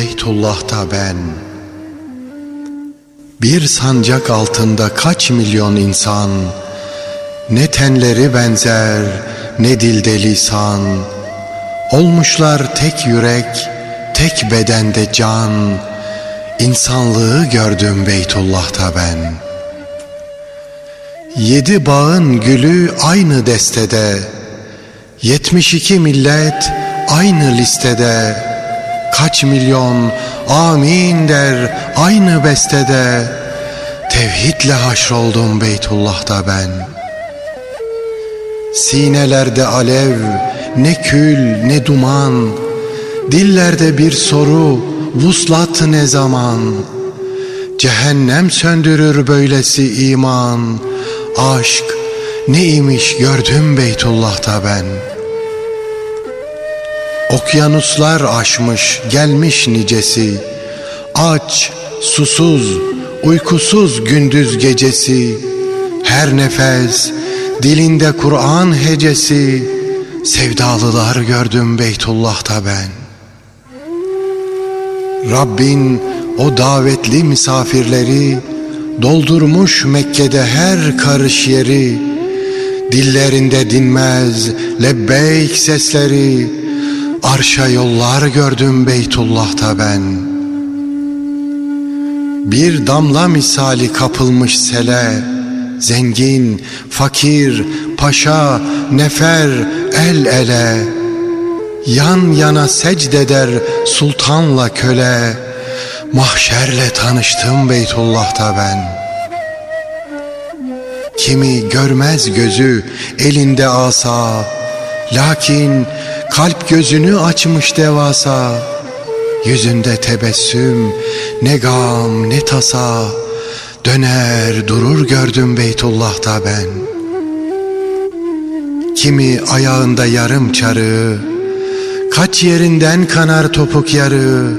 Beytullah'ta ben Bir sancak altında kaç milyon insan Ne tenleri benzer ne dilde lisan Olmuşlar tek yürek tek bedende can İnsanlığı gördüm Beytullah'ta ben. Yedi bağın gülü aynı destede Yetmiş iki millet aynı listede Kaç milyon amin der aynı bestede. Tevhidle haşroldum Beytullah'ta ben. Sinelerde alev ne kül ne duman. Dillerde bir soru vuslat ne zaman? Cehennem söndürür böylesi iman. Aşk neymiş gördüm Beytullah'ta ben.'' Okyanuslar aşmış gelmiş nicesi. Aç, susuz, uykusuz gündüz gecesi. Her nefes dilinde Kur'an hecesi. Sevdalılar gördüm Beytullah'ta ben. Rabbin o davetli misafirleri Doldurmuş Mekke'de her karış yeri. Dillerinde dinmez lebbeyk sesleri Arşa yollar gördüm Beytullah'ta ben. Bir damla misali kapılmış sele. Zengin, fakir, paşa, nefer, el ele. Yan yana secdeder sultanla köle. Mahşerle tanıştım Beytullah'ta ben. Kimi görmez gözü elinde asa. Lakin Kalp gözünü açmış devasa. Yüzünde tebessüm Ne gam ne tasa. Döner durur gördüm Beytullah'ta ben. Kimi ayağında yarım çarı Kaç yerinden kanar topuk yarı.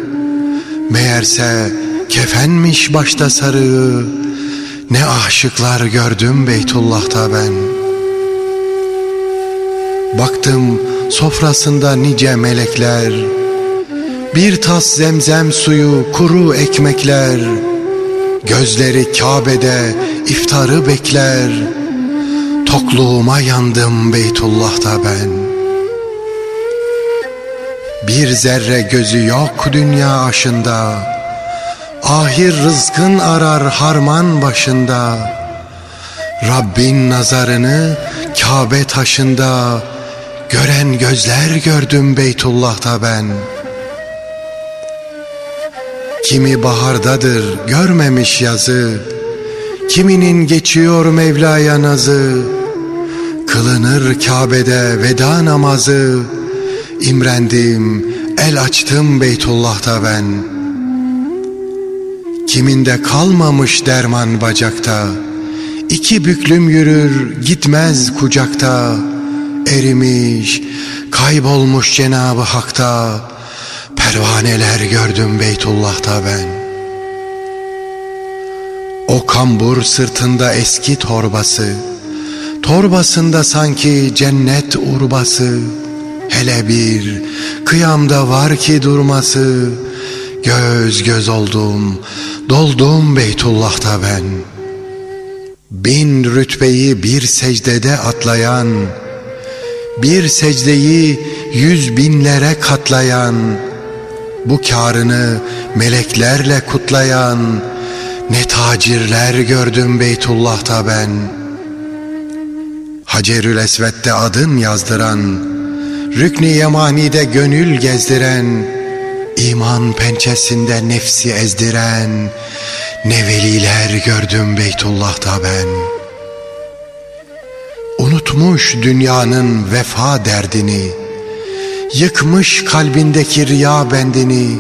Meğerse kefenmiş başta sarı. Ne aşıklar gördüm Beytullah'ta ben. Baktım Sofrasında nice melekler Bir tas zemzem suyu kuru ekmekler. Gözleri Kabe'de iftarı bekler. Tokluğuma yandım Beytullah'ta ben. Bir zerre gözü yok dünya aşında. Ahir rızkın arar harman başında. Rabbin nazarını Kabe taşında Gören gözler gördüm Beytullah'ta ben. Kimi bahardadır görmemiş yazı Kiminin geçiyor Mevla'ya nazı. Kılınır Kabe'de veda namazı İmrendim el açtım Beytullah'ta ben. Kiminde kalmamış derman bacakta İki büklüm yürür gitmez kucakta erimiş, kaybolmuş Cenabı Hak'ta, pervaneler gördüm Beytullah'ta ben. O kambur sırtında eski torbası, torbasında sanki cennet urbası, hele bir kıyamda var ki durması, göz göz oldum, doldum Beytullah'ta ben. Bin rütbeyi bir secdede atlayan, bir secdeyi yüz binlere katlayan, bu karını meleklerle kutlayan, ne tacirler gördüm Beytullah'ta ben. Hacerül Esved'de adın yazdıran, Rükni Yemani'de gönül gezdiren, iman pençesinde nefsi ezdiren, ne veliler gördüm Beytullah'ta ben.'' Unutmuş dünyanın vefa derdini Yıkmış kalbindeki riya bendini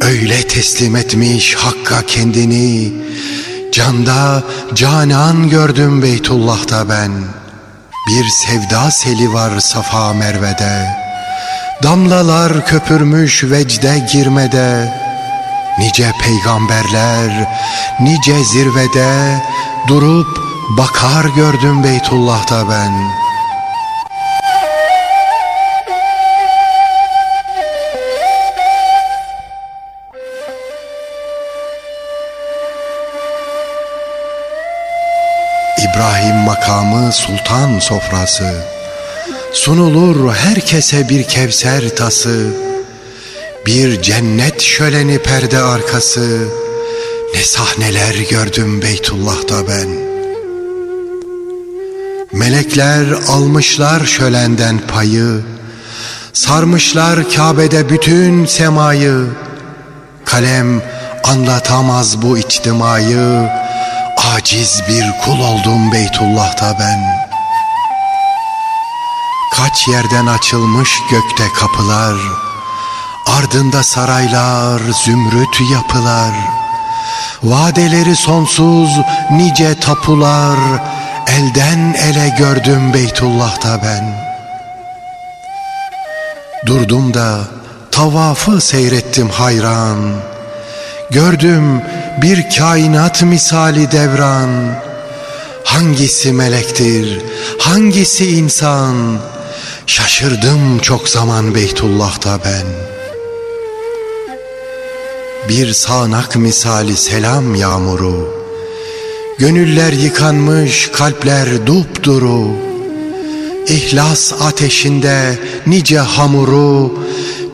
Öyle teslim etmiş Hakk'a kendini. Canda canan gördüm Beytullah'ta ben. Bir sevda seli var Safa Merve'de. Damlalar köpürmüş vecde girmede. Nice peygamberler nice zirvede Durup Bakar gördüm Beytullah'ta ben. İbrahim makamı sultan sofrası. Sunulur herkese bir kevser tası. Bir cennet şöleni perde arkası. Ne sahneler gördüm Beytullah'ta ben.'' Melekler almışlar şölenden payı Sarmışlar Kabe'de bütün semayı. Kalem anlatamaz bu içtimayı Aciz bir kul oldum Beytullah'ta ben. Kaç yerden açılmış gökte kapılar Ardında saraylar, zümrüt yapılar. Vadeleri sonsuz nice tapular Elden ele gördüm Beytullah'ta ben. Durdum da tavafı seyrettim hayran. Gördüm bir kainat misali devran. Hangisi melektir, hangisi insan? Şaşırdım çok zaman Beytullah'ta ben. Bir sağanak misali selam yağmuru Gönüller yıkanmış, kalpler dupduru. İhlas ateşinde nice hamuru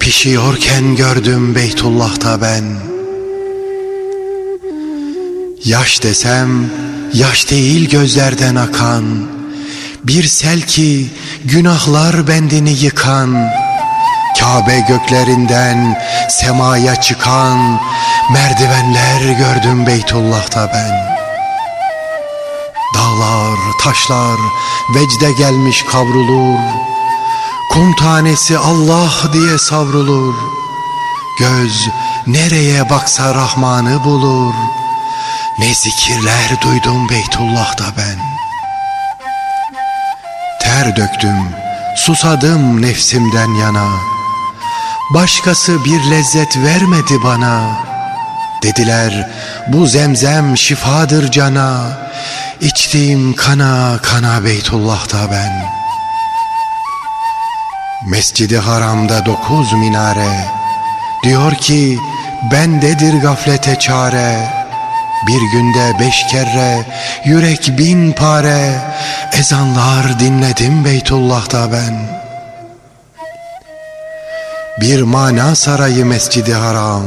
Pişiyorken gördüm Beytullah'ta ben. Yaş desem yaş değil gözlerden akan. Bir sel ki günahlar bendini yıkan. Kabe göklerinden semaya çıkan Merdivenler gördüm Beytullah'ta ben Dağlar, taşlar vecde gelmiş kavrulur. Kum tanesi Allah diye savrulur. Göz nereye baksa Rahman'ı bulur. Ne zikirler duydum Beytullah'ta ben. Ter döktüm, susadım nefsimden yana. Başkası bir lezzet vermedi bana. Dediler bu zemzem şifadır cana İçtiğim kana kana Beytullah'ta ben. Mescidi haramda dokuz minare. Diyor ki bendedir gaflete çare. Bir günde beş kere yürek bin pare. Ezanlar dinledim Beytullah'ta ben. Bir mana sarayı mescidi haram.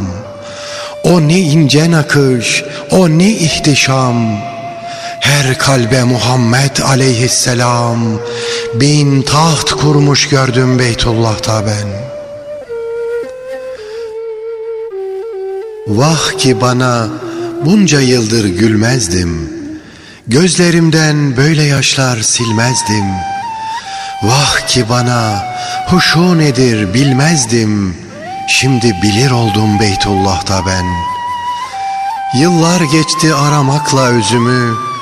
O ne ince nakış, o ne ihtişam her kalbe Muhammed aleyhisselam bin taht kurmuş gördüm Beytullah'ta ben. Vah ki bana bunca yıldır gülmezdim. Gözlerimden böyle yaşlar silmezdim. Vah ki bana huşu nedir bilmezdim. Şimdi bilir oldum Beytullah'ta ben. Yıllar geçti aramakla özümü.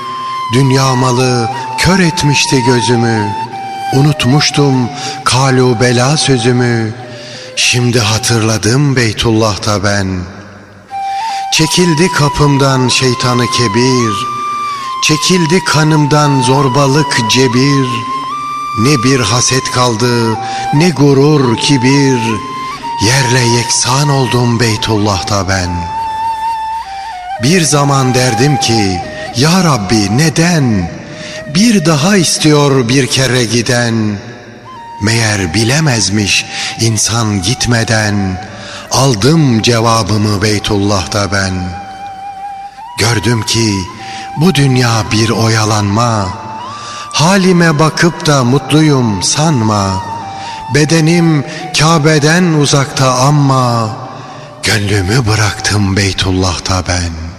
Dünya malı kör etmişti gözümü. Unutmuştum kalu bela sözümü. Şimdi hatırladım Beytullah'ta ben. Çekildi kapımdan şeytanı kebir. Çekildi kanımdan zorbalık cebir. Ne bir haset kaldı ne gurur kibir. Yerle yeksan oldum Beytullah'ta ben. Bir zaman derdim ki ya Rabbi neden? Bir daha istiyor bir kere giden. Meğer bilemezmiş insan gitmeden. Aldım cevabımı Beytullah'ta ben. Gördüm ki bu dünya bir oyalanma. Halime bakıp da mutluyum sanma. Bedenim Kabe'den uzakta ama gönlümü bıraktım Beytullah'ta ben.''